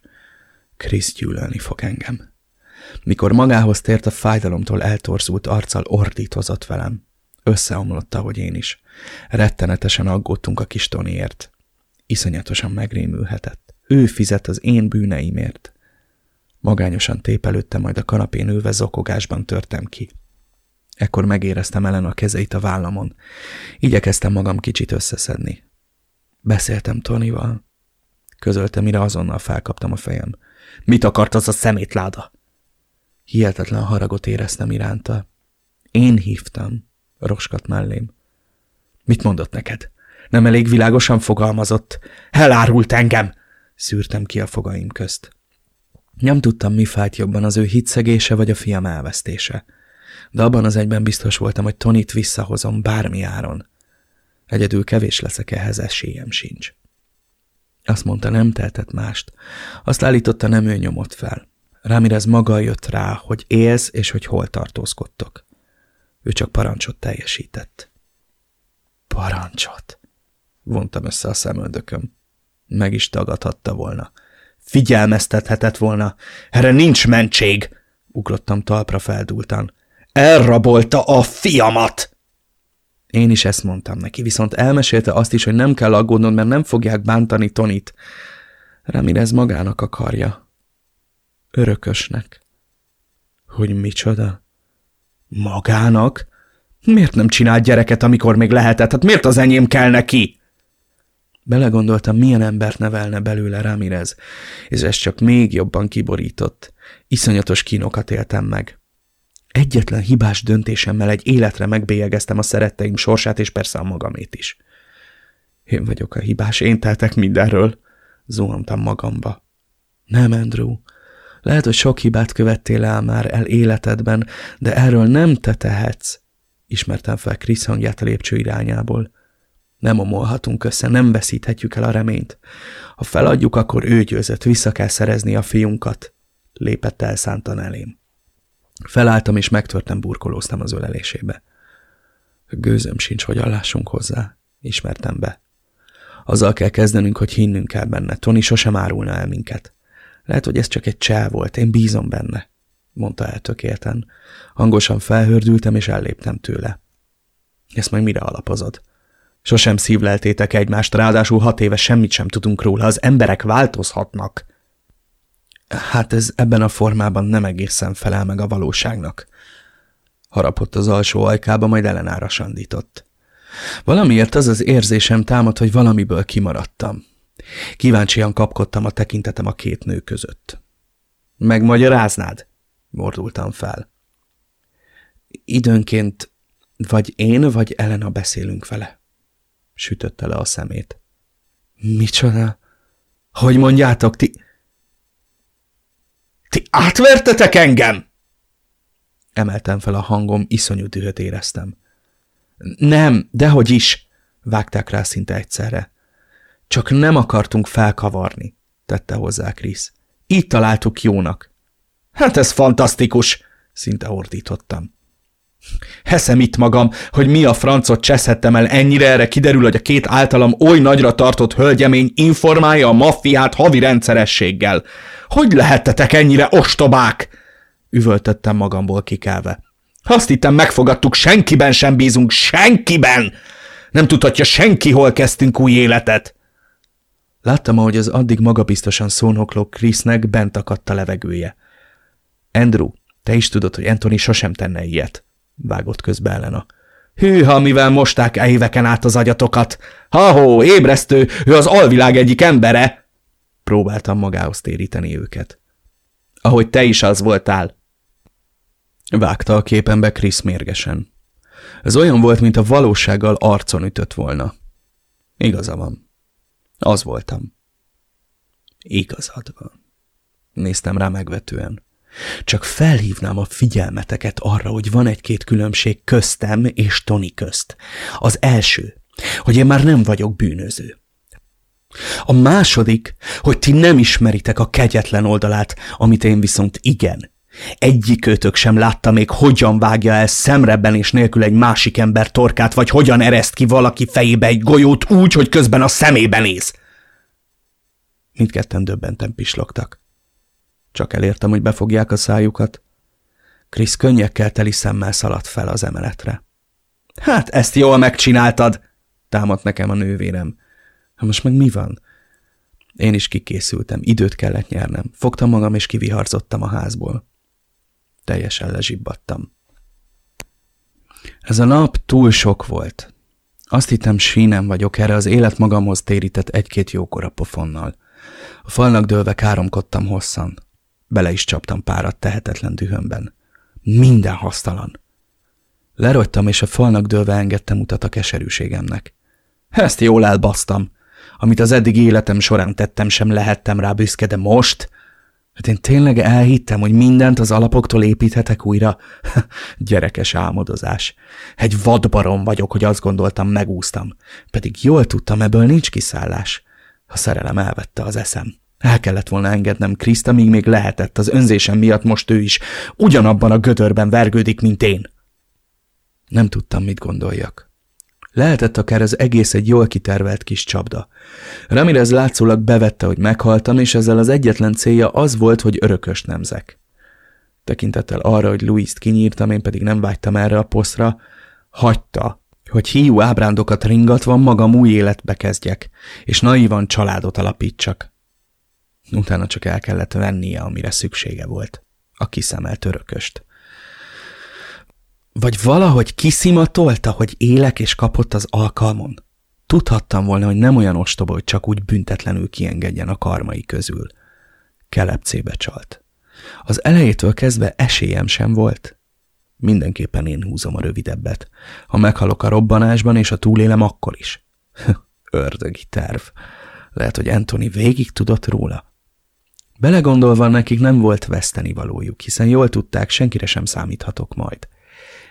A: Chris gyűlölni fog engem. Mikor magához tért, a fájdalomtól eltorzult arccal ordítozott velem. Összeomlott, ahogy én is. Rettenetesen aggódtunk a kis Tonyért. Iszonyatosan megrémülhetett. Ő fizet az én bűneimért. Magányosan tépelődtem, majd a kanapén ülve zokogásban törtem ki. Ekkor megéreztem ellen a kezeit a vállamon. Igyekeztem magam kicsit összeszedni. Beszéltem Tonyval. Közölte, mire azonnal felkaptam a fejem. Mit akart az a szemétláda? Hihetetlen haragot éreztem iránta. Én hívtam, roskat mellém. Mit mondott neked? Nem elég világosan fogalmazott. Elárult engem! Szűrtem ki a fogaim közt. Nem tudtam, mi fájt jobban, az ő hitszegése vagy a fiam elvesztése. De abban az egyben biztos voltam, hogy Tonit visszahozom bármi áron. Egyedül kevés leszek ehhez esélyem sincs. Azt mondta, nem tehetett mást. Azt állította, nem ő nyomott fel. Ramirez maga jött rá, hogy élsz és hogy hol tartózkodtok. Ő csak parancsot teljesített. Parancsot? Vontam össze a szemöldököm. Meg is tagadhatta volna. Figyelmeztethetett volna. Erre nincs mentség! Ugrottam talpra feldúltan. Elrabolta a fiamat! Én is ezt mondtam neki, viszont elmesélte azt is, hogy nem kell aggódnod, mert nem fogják bántani Tonit. Ramirez magának akarja. Örökösnek. Hogy micsoda? Magának? Miért nem csinált gyereket, amikor még lehetett? Hát miért az enyém kell neki? Belegondoltam, milyen embert nevelne belőle Ramirez, és ez csak még jobban kiborított. Iszonyatos kínokat éltem meg. Egyetlen hibás döntésemmel egy életre megbélyegeztem a szeretteim sorsát, és persze a magamét is. Én vagyok a hibás, én teltek mindenről, zuhantam magamba. Nem, Andrew. Lehet, hogy sok hibát követtél el már el életedben, de erről nem te tehetsz. Ismertem fel Krisz hangját a lépcső irányából. Nem omolhatunk össze, nem veszíthetjük el a reményt. Ha feladjuk, akkor ő győzött, vissza kell szerezni a fiunkat. Lépett el szántan elém. Felálltam és megtörtem burkolóztam az ölelésébe. Gőzöm sincs, hogy allássunk hozzá. Ismertem be. Azzal kell kezdenünk, hogy hinnünk kell benne. Tony sosem árulna el minket. Lehet, hogy ez csak egy csel volt, én bízom benne, mondta eltökélten. Hangosan felhördültem, és elléptem tőle. Ezt majd mire alapozod? Sosem szívleltétek egymást, ráadásul hat éve semmit sem tudunk róla, az emberek változhatnak. Hát ez ebben a formában nem egészen felel meg a valóságnak. Harapott az alsó ajkába, majd ellenára sandított. Valamiért az az érzésem támad, hogy valamiből kimaradtam. Kíváncsian kapkodtam a tekintetem a két nő között. Megmagyaráznád? Mordultam fel. Időnként vagy én, vagy Elena beszélünk vele. Sütötte le a szemét. Micsoda? Hogy mondjátok, ti... Ti átvertetek engem? Emeltem fel a hangom, iszonyú dühöt éreztem. Nem, dehogy is, vágták rá szinte egyszerre. Csak nem akartunk felkavarni, tette hozzá Krisz. Így találtuk jónak. Hát ez fantasztikus, szinte ordítottam. Heszem itt magam, hogy mi a francot cseszhettem el, ennyire erre kiderül, hogy a két általam oly nagyra tartott hölgyemény informálja a maffiát havi rendszerességgel. Hogy lehettetek ennyire ostobák? Üvöltöttem magamból kikelve. Azt hittem megfogadtuk, senkiben sem bízunk, senkiben! Nem tudhatja senki, hol kezdtünk új életet. Láttam, ahogy az addig magabiztosan szónokló Krisznek bent akadt a levegője. Andrew, te is tudod, hogy Anthony sosem tenne ilyet, vágott közbe Elena. Hűha, mivel mosták -e éveken át az agyatokat. Ha-hó, ébresztő, ő az alvilág egyik embere! Próbáltam magához téríteni őket. Ahogy te is az voltál. Vágta a képembe Krisz mérgesen. Ez olyan volt, mint a valósággal arcon ütött volna. Igaza van. Az voltam. Igazad van. Néztem rá megvetően. Csak felhívnám a figyelmeteket arra, hogy van egy-két különbség köztem és Tony közt. Az első, hogy én már nem vagyok bűnöző. A második, hogy ti nem ismeritek a kegyetlen oldalát, amit én viszont igen. Egyik őtök sem látta még, hogyan vágja el szemrebben és nélkül egy másik ember torkát, vagy hogyan ereszt ki valaki fejébe egy golyót úgy, hogy közben a szemébe néz. Mindketten döbbenten pislogtak. Csak elértem, hogy befogják a szájukat. Krisz könnyekkel teli szemmel szaladt fel az emeletre. Hát, ezt jól megcsináltad, támadt nekem a nővérem. Ha most meg mi van? Én is kikészültem, időt kellett nyernem. Fogtam magam és kiviharzottam a házból. Teljesen lezsibbadtam. Ez a nap túl sok volt. Azt hittem, sínem vagyok, erre az élet magamhoz térített egy-két jókora pofonnal. A falnak dőlve káromkodtam hosszan. Bele is csaptam párat tehetetlen dühömben. Minden hasztalan. Lerogytam, és a falnak dőlve engedtem utat a keserűségemnek. Ezt jól elbasztam. Amit az eddig életem során tettem, sem lehettem rá büszke, de most... Hát én tényleg elhittem, hogy mindent az alapoktól építhetek újra. Gyerekes álmodozás. Egy vadbarom vagyok, hogy azt gondoltam, megúztam. Pedig jól tudtam, ebből nincs kiszállás. A szerelem elvette az eszem. El kellett volna engednem Kriszt, amíg még lehetett, az önzésem miatt most ő is. Ugyanabban a gödörben vergődik, mint én. Nem tudtam, mit gondoljak. Lehetett akár az egész egy jól kitervelt kis csapda. Ramirez látszólag bevette, hogy meghaltam, és ezzel az egyetlen célja az volt, hogy örökös nemzek. Tekintettel arra, hogy Louis-t kinyírtam, én pedig nem vágytam erre a posztra, hagyta, hogy hiú ábrándokat ringatva magam új életbe kezdjek, és naívan családot alapítsak. Utána csak el kellett vennie, amire szüksége volt. A kiszemelt örököst. Vagy valahogy kiszimatolta, hogy élek és kapott az alkalmon. Tudhattam volna, hogy nem olyan ostoba, hogy csak úgy büntetlenül kiengedjen a karmai közül. Kelepcébe csalt. Az elejétől kezdve esélyem sem volt. Mindenképpen én húzom a rövidebbet. Ha meghalok a robbanásban, és a túlélem akkor is. Ördögi terv. Lehet, hogy Anthony végig tudott róla. Belegondolva nekik nem volt veszteni valójuk, hiszen jól tudták, senkire sem számíthatok majd.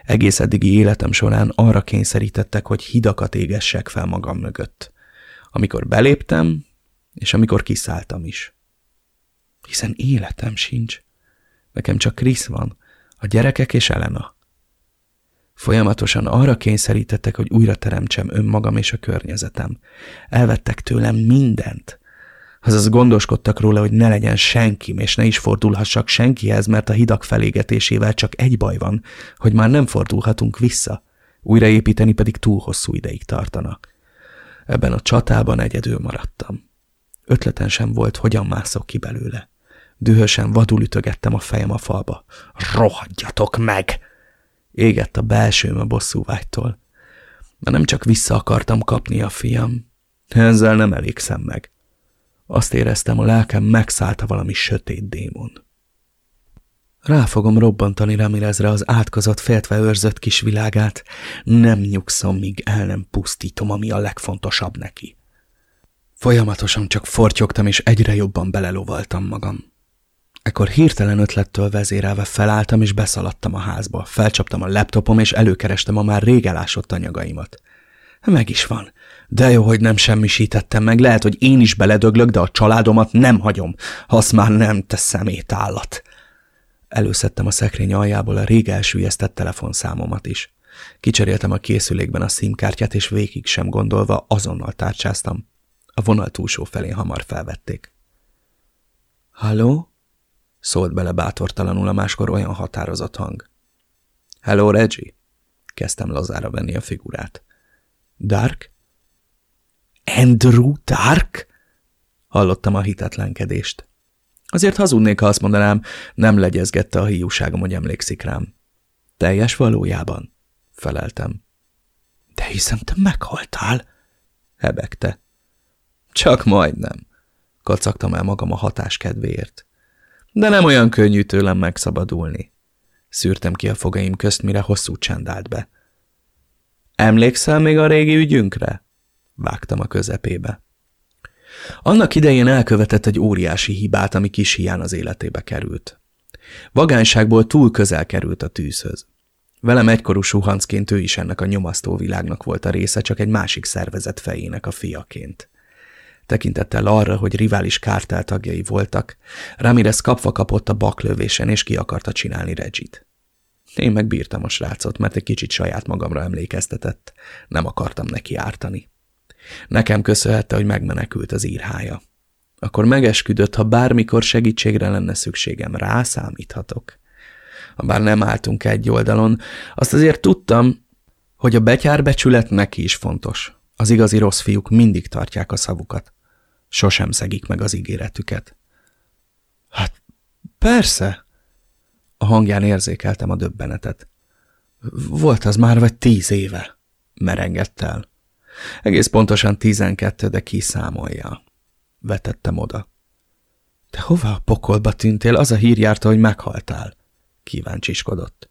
A: Egész eddigi életem során arra kényszerítettek, hogy hidakat égessek fel magam mögött. Amikor beléptem, és amikor kiszálltam is. Hiszen életem sincs. Nekem csak Krisz van, a gyerekek és Elena. Folyamatosan arra kényszerítettek, hogy újra teremtsem önmagam és a környezetem. Elvettek tőlem mindent, azaz gondoskodtak róla, hogy ne legyen senkim, és ne is fordulhassak senkihez, mert a hidak felégetésével csak egy baj van, hogy már nem fordulhatunk vissza, újraépíteni pedig túl hosszú ideig tartana. Ebben a csatában egyedül maradtam. Ötleten sem volt, hogyan mászok ki belőle. Dühösen vadul ütögettem a fejem a falba. Rohadjatok meg! Égett a belsőm a bosszúvágytól. De nem csak vissza akartam kapni a fiam. Ezzel nem elégszem meg. Azt éreztem, a lelkem megszállta valami sötét démon. Rá fogom robbantani Ramirezre az átkozott, féltve őrzött kis világát. Nem nyugszom, míg el nem pusztítom, ami a legfontosabb neki. Folyamatosan csak fortyogtam, és egyre jobban belelovaltam magam. Ekkor hirtelen ötlettől vezérelve felálltam, és beszaladtam a házba. Felcsaptam a laptopom, és előkerestem a már rég elásott anyagaimat. Meg is van. De jó, hogy nem semmisítettem meg. Lehet, hogy én is beledöglök, de a családomat nem hagyom. Azt már nem, te szemétállat. Előszedtem a szekrény aljából a rég elsüllyesztett telefonszámomat is. Kicseréltem a készülékben a szímkártyát, és végig sem gondolva azonnal tárcsáztam. A vonal túlsó felén hamar felvették. Halló? Szólt bele bátortalanul a máskor olyan határozott hang.
B: Hello, Reggie. Kezdtem lazára venni a figurát.
A: Dark? Andrew Dark? Hallottam a hitetlenkedést.
B: Azért hazudnék, ha azt mondanám, nem legyezgette a hiúságom, hogy emlékszik rám. Teljes valójában, feleltem.
A: De hiszem, te meghaltál,
B: hebegte. Csak majdnem, kacagtam el magam a hatás kedvéért. De nem olyan könnyű tőlem megszabadulni. Szűrtem ki a fogaim közt, mire hosszú csend állt be. Emlékszel még a régi ügyünkre? Vágtam a közepébe. Annak idején elkövetett egy óriási hibát, ami kis hián az életébe került. Vagányságból túl közel került a tűzhöz. Velem egykorú suhancként ő is ennek a nyomasztó világnak volt a része, csak egy másik szervezet fejének a fiaként. Tekintettel arra, hogy rivális kártel tagjai voltak, Ramirez kapva kapott a baklövésen, és ki akarta csinálni Regit. Én meg bírtam a srácot, mert egy kicsit saját magamra emlékeztetett. Nem akartam neki ártani. Nekem köszönhette, hogy megmenekült az írhája. Akkor megesküdött, ha bármikor segítségre lenne szükségem, rászámíthatok. Ha bár nem álltunk egy oldalon, azt azért tudtam, hogy a betyárbecsület neki is fontos. Az igazi rossz fiúk mindig tartják a szavukat. Sosem szegik meg az ígéretüket.
A: Hát persze.
B: A hangján érzékeltem a döbbenetet.
A: Volt az már vagy tíz éve,
B: merengett el. Egész pontosan tizenkettő, de kiszámolja. Vetettem oda.
A: Te hova a pokolba tűntél? Az a hír járta, hogy meghaltál.
B: Kíváncsiskodott.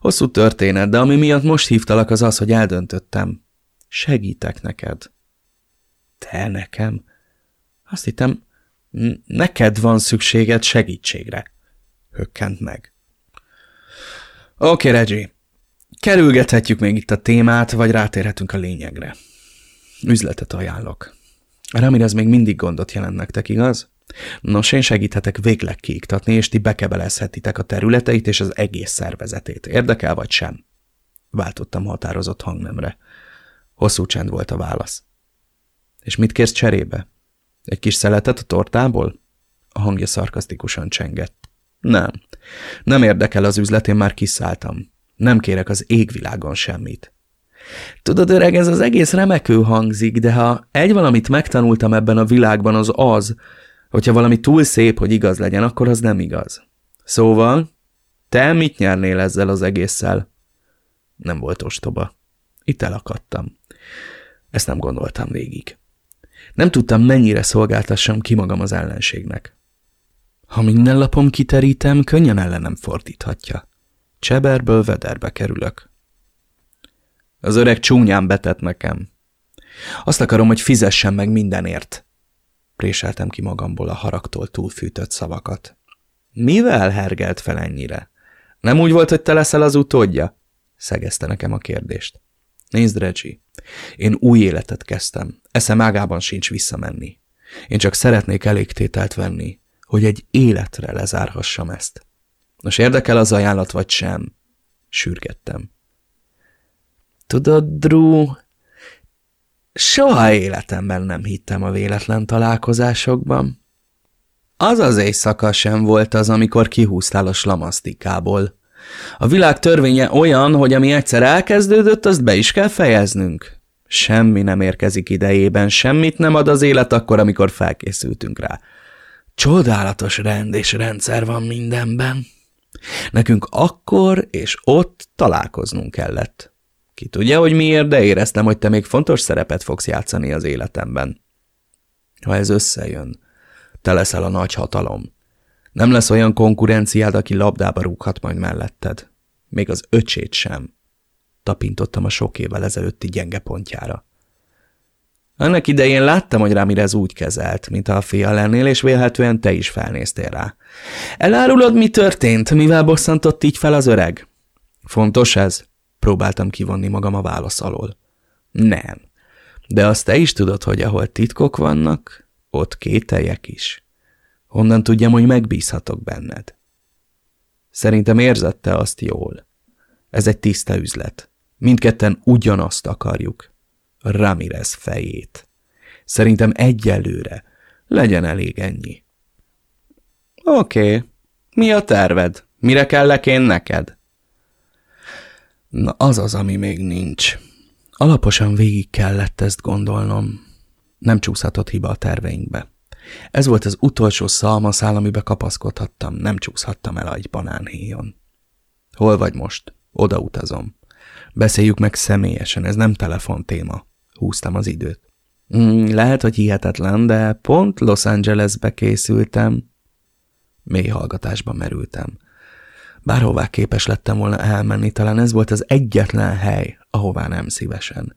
B: Hosszú történet, de ami miatt most hívtalak az az, hogy eldöntöttem. Segítek neked.
A: Te nekem? Azt hittem, neked van szükséged segítségre. Hökkent meg.
B: Oké, okay, Reggie. Kerülgethetjük még itt a témát, vagy rátérhetünk a lényegre. Üzletet ajánlok. Ramirez még mindig gondot jelent nektek, igaz? Nos, én segíthetek végleg kiiktatni, és ti bekebelezhetitek a területeit és az egész szervezetét. Érdekel vagy sem? Váltottam határozott hangnemre. Hosszú csend volt a válasz. És mit kérsz cserébe? Egy kis szeletet a tortából? A hangja szarkasztikusan csengett. Nem. Nem érdekel az üzlet, én már kiszálltam. Nem kérek az égvilágon semmit. Tudod, öreg, ez az egész remekő hangzik, de ha egy valamit megtanultam ebben a világban, az az, hogyha valami túl szép, hogy igaz legyen, akkor az nem igaz. Szóval, te mit nyernél ezzel az egésszel? Nem volt ostoba. Itt elakadtam. Ezt nem gondoltam végig. Nem tudtam, mennyire szolgáltassam ki magam az ellenségnek. Ha minden lapom kiterítem, könnyen ellenem fordíthatja. Cseberből vederbe kerülök. Az öreg csúnyán betett nekem. Azt akarom, hogy fizessen meg mindenért. Préseltem ki magamból a haragtól túlfűtött szavakat. Mivel hergelt fel ennyire? Nem úgy volt, hogy te leszel az utódja? Szegezte nekem a kérdést. Nézd, Reggie, én új életet kezdtem. Eszem ágában sincs visszamenni. Én csak szeretnék elégtételt venni, hogy egy életre lezárhassam ezt. Nos, érdekel az ajánlat, vagy sem? Sürgettem. Tudod, Drew, soha életemben nem hittem a véletlen találkozásokban. Az az éjszaka sem volt az, amikor kihúztál a slamasztikából. A világ törvénye olyan, hogy ami egyszer elkezdődött, azt be is kell fejeznünk. Semmi nem érkezik idejében, semmit nem ad az élet akkor, amikor felkészültünk rá. Csodálatos rend és rendszer van mindenben. Nekünk akkor és ott találkoznunk kellett. Ki tudja, hogy miért, de éreztem, hogy te még fontos szerepet fogsz játszani az életemben. Ha ez összejön, te leszel a nagy hatalom. Nem lesz olyan konkurenciád, aki labdába rúghat majd melletted. Még az öcsét sem. Tapintottam a sok évvel ezelőtti gyenge pontjára. Annak idején láttam, hogy Ramirez úgy kezelt, mint a fia lennél, és vélhetően te is felnéztél rá. Elárulod, mi történt, mivel bosszantott így fel az öreg? Fontos ez? Próbáltam kivonni magam a válasz alól. Nem. De azt te is tudod, hogy ahol titkok vannak, ott kételjek is. Honnan tudjam, hogy megbízhatok benned? Szerintem érzette azt jól. Ez egy tiszta üzlet. Mindketten ugyanazt akarjuk. Ramirez fejét. Szerintem egyelőre legyen elég ennyi. Oké. Okay. Mi a terved? Mire kellek én neked? Na az az, ami még nincs. Alaposan végig kellett ezt gondolnom. Nem csúszhatott hiba a terveinkbe. Ez volt az utolsó szalmaszál, amibe kapaszkodhattam. Nem csúszhattam el egy banánhéjon. Hol vagy most? Oda utazom. Beszéljük meg személyesen, ez nem telefontéma. Húztam az időt. Mm, lehet, hogy hihetetlen, de pont Los Angelesbe készültem. Mély hallgatásba merültem. Bárhová képes lettem volna elmenni, talán ez volt az egyetlen hely, ahová nem szívesen.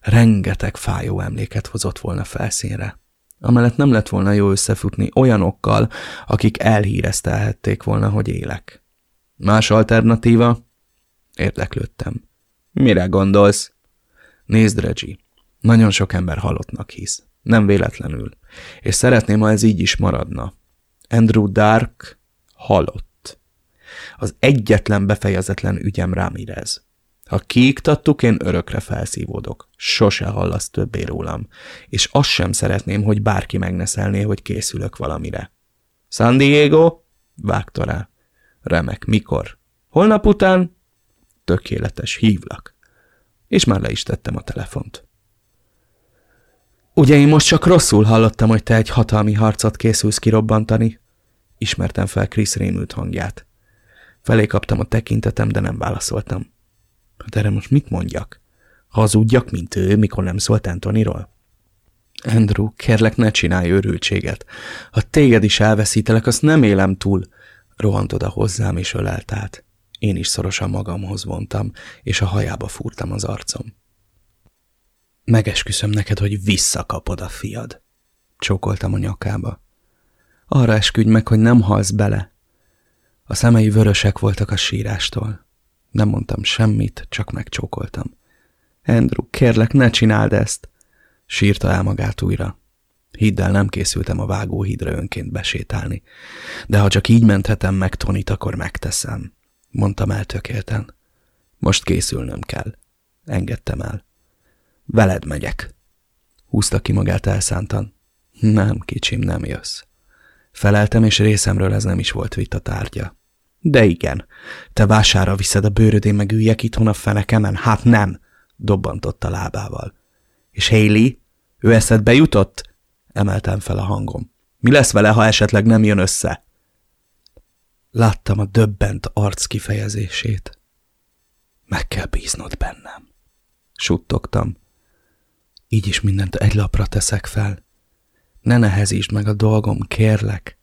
B: Rengeteg fájó emléket hozott volna felszínre. Amellett nem lett volna jó összefutni olyanokkal, akik elhíreztelhették volna, hogy élek. Más alternatíva? Érdeklődtem. Mire gondolsz? Nézd, Reggie, nagyon sok ember halottnak hisz. Nem véletlenül. És szeretném, ha ez így is maradna. Andrew Dark halott. Az egyetlen befejezetlen ügyem rám irez. Ha kiiktattuk, én örökre felszívódok. Sose hallasz többé rólam. És azt sem szeretném, hogy bárki megneszelné, hogy készülök valamire. San Diego? Vágta rá. Remek, mikor? Holnap után? Tökéletes, hívlak. És már le is tettem a telefont. Ugye én most csak rosszul hallottam, hogy te egy hatalmi harcot készülsz kirobbantani? Ismertem fel Krisz rémült hangját. Felé kaptam a tekintetem, de nem válaszoltam. Hát erre most mit mondjak? Hazudjak, mint ő, mikor nem szólt Antoniról? Andrew, kérlek, ne csinálj őrültséget. Ha téged is elveszítelek, azt nem élem túl. Rohant oda hozzám, és ölelt át. Én is szorosan magamhoz vontam, és a hajába fúrtam az arcom. Megesküszöm neked, hogy visszakapod a fiad. Csókoltam a nyakába. Arra esküdj meg, hogy nem halsz bele. A szemei vörösek voltak a sírástól. Nem mondtam semmit, csak megcsókoltam. Andrew, kérlek, ne csináld ezt! Sírta el magát újra. Hidd el, nem készültem a vágóhídra önként besétálni. De ha csak így menthetem meg Tonit, akkor megteszem. Mondtam eltökélten. Most készülnöm kell. Engedtem el. Veled megyek. Húzta ki magát elszántan. Nem, kicsim, nem jössz. Feleltem, és részemről ez nem is volt vita tárgya. De igen, te vására viszed a bőrödén meg üljek itthon a fenekemen? Hát nem, dobbantott a lábával. És Haley? Ő eszedbe jutott? Emeltem fel a hangom. Mi lesz vele, ha esetleg nem jön össze? Láttam a döbbent arc kifejezését. Meg kell bíznod bennem. Suttogtam. Így is mindent egy lapra teszek fel. Ne nehezítsd meg a dolgom, kérlek.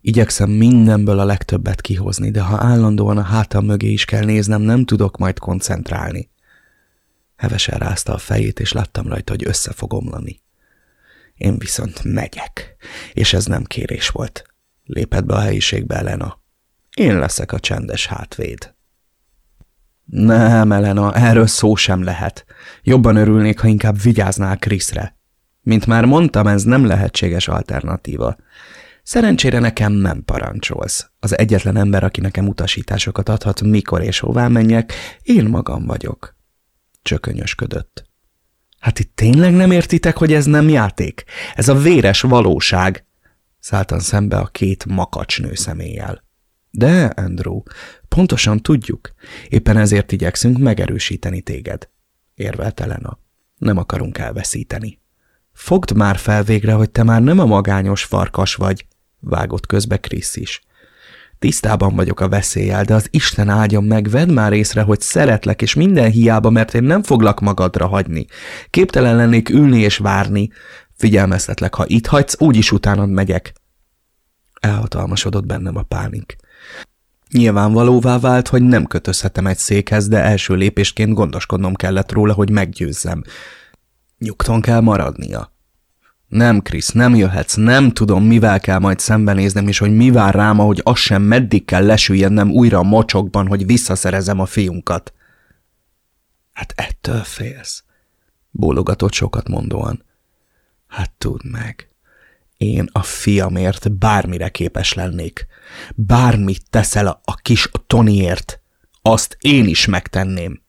B: Igyekszem mindenből a legtöbbet kihozni, de ha állandóan a hátam mögé is kell néznem, nem tudok majd koncentrálni. Hevesen rázta a fejét, és láttam rajta, hogy össze fog omlani. Én viszont megyek, és ez nem kérés volt. Lépett be a helyiségbe Elena. Én leszek a csendes hátvéd. Nem, Elena, erről szó sem lehet. Jobban örülnék, ha inkább vigyáznál Kriszre. Mint már mondtam, ez nem lehetséges alternatíva. Szerencsére nekem nem parancsolsz. Az egyetlen ember, aki nekem utasításokat adhat, mikor és hová menjek, én magam vagyok. Csökönyösködött. Hát itt tényleg nem értitek, hogy ez nem játék? Ez a véres valóság. Szálltan szembe a két makacsnő személlyel. De, Andrew, pontosan tudjuk. Éppen ezért igyekszünk megerősíteni téged. Érvelt Elena. Nem akarunk elveszíteni. Fogd már fel végre, hogy te már nem a magányos farkas vagy, vágott közbe Krisz is. Tisztában vagyok a veszéllyel, de az Isten áldjon meg, vedd már észre, hogy szeretlek, és minden hiába, mert én nem foglak magadra hagyni. Képtelen lennék ülni és várni. Figyelmeztetlek, ha itt hagysz, úgyis utánad megyek. Elhatalmasodott bennem a pánik. Nyilvánvalóvá vált, hogy nem kötözhetem egy székhez, de első lépésként gondoskodnom kellett róla, hogy meggyőzzem. Nyugton kell maradnia. Nem, Krisz, nem jöhetsz, nem tudom, mivel kell majd szembenéznem, és hogy mi vár rám, ahogy az sem meddig kell lesüljednem újra a mocsokban, hogy visszaszerezem a fiunkat. Hát ettől félsz. Bólogatott sokat mondóan. Hát tudd meg, én a fiamért bármire képes lennék. Bármit teszel a, a kis Tonyért, azt én is megtenném.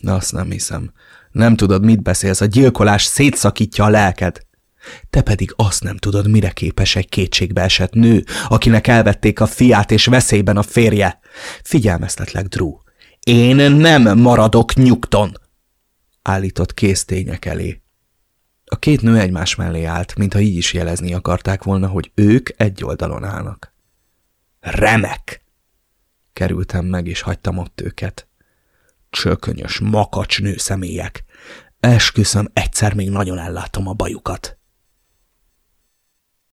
B: Na, azt nem hiszem. Nem tudod, mit beszélsz, a gyilkolás szétszakítja a lelked. Te pedig azt nem tudod, mire képes egy kétségbe esett nő, akinek elvették a fiát és veszélyben a férje. Figyelmeztetlek, Drew. Én nem maradok nyugton, állított késztények elé. A két nő egymás mellé állt, mintha így is jelezni akarták volna, hogy ők egy oldalon állnak. Remek! Kerültem meg, és hagytam ott őket. Csökönyös, makacs nő személyek. Esküszöm, egyszer még nagyon ellátom a bajukat.